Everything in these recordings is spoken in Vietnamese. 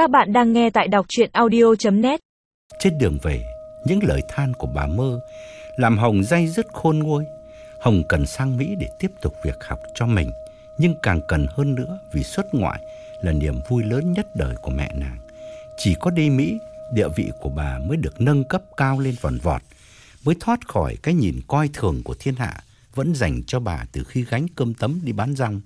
Các bạn đang nghe tại đọc chuyện audio.net Trên đường về, những lời than của bà Mơ làm Hồng day dứt khôn nguôi. Hồng cần sang Mỹ để tiếp tục việc học cho mình, nhưng càng cần hơn nữa vì xuất ngoại là niềm vui lớn nhất đời của mẹ nàng. Chỉ có đi Mỹ, địa vị của bà mới được nâng cấp cao lên vòn vọt, mới thoát khỏi cái nhìn coi thường của thiên hạ vẫn dành cho bà từ khi gánh cơm tấm đi bán rong.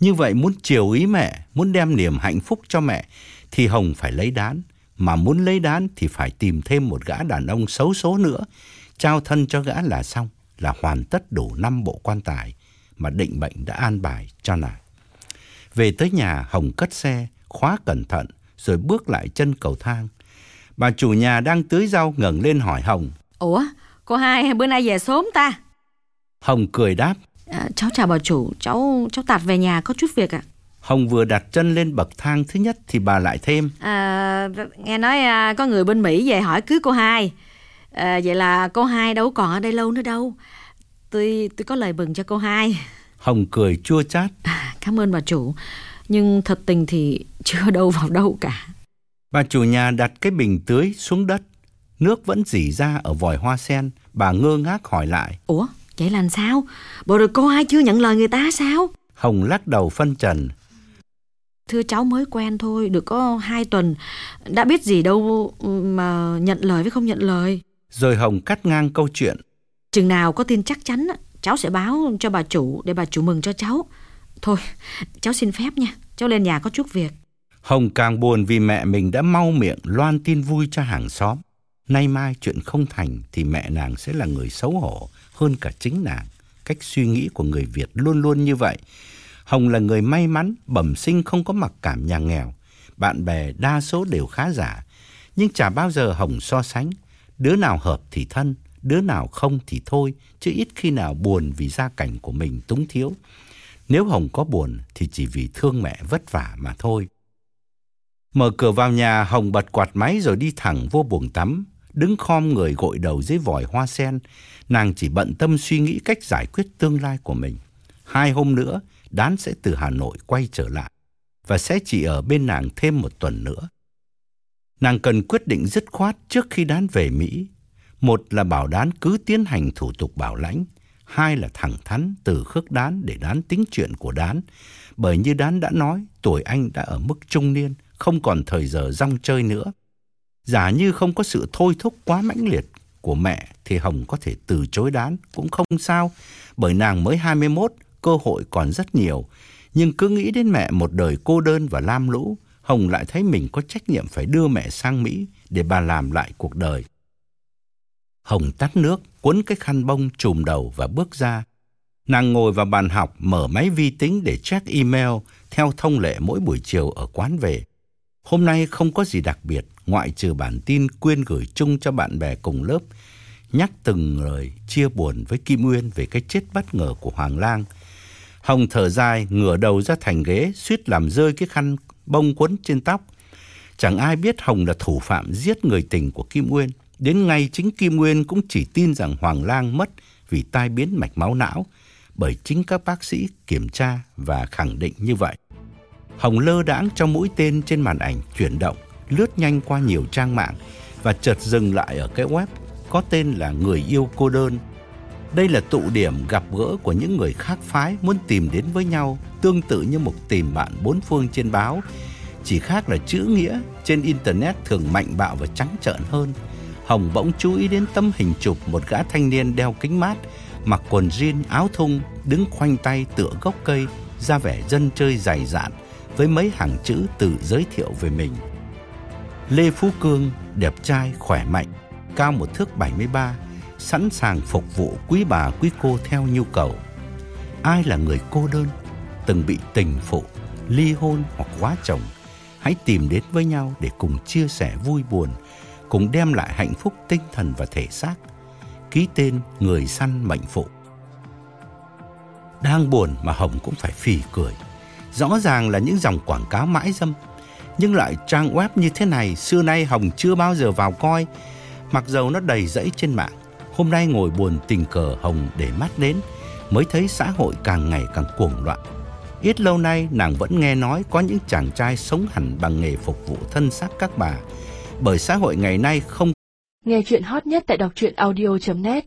Như vậy muốn chiều ý mẹ, muốn đem niềm hạnh phúc cho mẹ thì Hồng phải lấy đán, mà muốn lấy đán thì phải tìm thêm một gã đàn ông xấu số nữa, trao thân cho gã là xong, là hoàn tất đủ năm bộ quan tài mà định mệnh đã an bài cho nàng. Về tới nhà, Hồng cất xe, khóa cẩn thận, rồi bước lại chân cầu thang. Bà chủ nhà đang tưới rau ngẩng lên hỏi Hồng. Ủa, cô hai bữa nay về sớm ta? Hồng cười đáp. À, cháu chào bà chủ, cháu cháu tạt về nhà có chút việc ạ. Hồng vừa đặt chân lên bậc thang thứ nhất thì bà lại thêm. À, nghe nói à, có người bên Mỹ về hỏi cưới cô hai. À, vậy là cô hai đâu còn ở đây lâu nữa đâu. Tôi tôi có lời mừng cho cô hai. Hồng cười chua chát. À, cảm ơn bà chủ. Nhưng thật tình thì chưa đâu vào đâu cả. Bà chủ nhà đặt cái bình tưới xuống đất. Nước vẫn dỉ ra ở vòi hoa sen. Bà ngơ ngác hỏi lại. Ủa, vậy là sao? Bộ rồi cô hai chưa nhận lời người ta sao? Hồng lắc đầu phân trần. Thưa cháu mới quen thôi, được có hai tuần. Đã biết gì đâu mà nhận lời với không nhận lời. Rồi Hồng cắt ngang câu chuyện. Chừng nào có tin chắc chắn, cháu sẽ báo cho bà chủ để bà chủ mừng cho cháu. Thôi, cháu xin phép nha, cháu lên nhà có chút việc. Hồng càng buồn vì mẹ mình đã mau miệng loan tin vui cho hàng xóm. Nay mai chuyện không thành thì mẹ nàng sẽ là người xấu hổ hơn cả chính nàng. Cách suy nghĩ của người Việt luôn luôn như vậy. Hồng là người may mắn, bẩm sinh không có mặc cảm nhà nghèo. Bạn bè đa số đều khá giả. Nhưng chả bao giờ Hồng so sánh. Đứa nào hợp thì thân, đứa nào không thì thôi, chứ ít khi nào buồn vì gia cảnh của mình túng thiếu. Nếu Hồng có buồn thì chỉ vì thương mẹ vất vả mà thôi. Mở cửa vào nhà, Hồng bật quạt máy rồi đi thẳng vô buồng tắm. Đứng khom người gội đầu dưới vòi hoa sen, nàng chỉ bận tâm suy nghĩ cách giải quyết tương lai của mình. Hai hôm nữa, Đán sẽ từ Hà Nội quay trở lại và sẽ chỉ ở bên nàng thêm một tuần nữa. Nàng cần quyết định dứt khoát trước khi Đán về Mỹ. Một là bảo Đán cứ tiến hành thủ tục bảo lãnh, hai là thẳng thắn từ khước Đán để Đán tính chuyện của Đán. Bởi như Đán đã nói, tuổi anh đã ở mức trung niên, không còn thời giờ rong chơi nữa. Giả như không có sự thôi thúc quá mãnh liệt của mẹ thì Hồng có thể từ chối Đán cũng không sao, bởi nàng mới 21, cơ hội còn rất nhiều. Nhưng cứ nghĩ đến mẹ một đời cô đơn và lam lũ, Hồng lại thấy mình có trách nhiệm phải đưa mẹ sang Mỹ để bà làm lại cuộc đời. Hồng tắt nước, cuốn cái khăn bông trùm đầu và bước ra. Nàng ngồi vào bàn học, mở máy vi tính để check email theo thông lệ mỗi buổi chiều ở quán về. Hôm nay không có gì đặc biệt, ngoại trừ bản tin quyên gửi chung cho bạn bè cùng lớp, nhắc từng lời chia buồn với Kim Uyên về cái chết bất ngờ của Hoàng Lang. Hồng thở dài, ngửa đầu ra thành ghế, suýt làm rơi cái khăn bông quấn trên tóc. Chẳng ai biết Hồng là thủ phạm giết người tình của Kim Uyên. Đến ngay chính Kim Uyên cũng chỉ tin rằng Hoàng Lang mất vì tai biến mạch máu não, bởi chính các bác sĩ kiểm tra và khẳng định như vậy. Hồng lơ đãng cho mũi tên trên màn ảnh chuyển động, lướt nhanh qua nhiều trang mạng và chợt dừng lại ở cái web có tên là Người yêu cô đơn. Đây là tụ điểm gặp gỡ của những người khác phái muốn tìm đến với nhau, tương tự như một tìm bạn bốn phương trên báo, chỉ khác là chữ nghĩa trên internet thường mạnh bạo và trắng trợn hơn. Hồng bỗng chú ý đến tấm hình chụp một gã thanh niên đeo kính mát, mặc quần jean áo thun, đứng khoanh tay tựa gốc cây, ra vẻ dân chơi dày dạn với mấy hàng chữ tự giới thiệu về mình. Lê Phú Cương, đẹp trai, khỏe mạnh, cao một thước 73, sẵn sàng phục vụ quý bà quý cô theo nhu cầu. Ai là người cô đơn, từng bị tình phụ, ly hôn hoặc quá chồng, hãy tìm đến với nhau để cùng chia sẻ vui buồn, cùng đem lại hạnh phúc tinh thần và thể xác. Ký tên người săn mệnh phụ. Đang buồn mà Hồng cũng phải phì cười. Rõ ràng là những dòng quảng cáo mãi dâm. Nhưng loại trang web như thế này xưa nay Hồng chưa bao giờ vào coi. Mặc dầu nó đầy rẫy trên mạng. Hôm nay ngồi buồn tình cờ Hồng để mắt đến, mới thấy xã hội càng ngày càng cuồng loạn. Ít lâu nay, nàng vẫn nghe nói có những chàng trai sống hẳn bằng nghề phục vụ thân xác các bà. Bởi xã hội ngày nay không Nghe chuyện hot nhất tại đọc truyện audio.net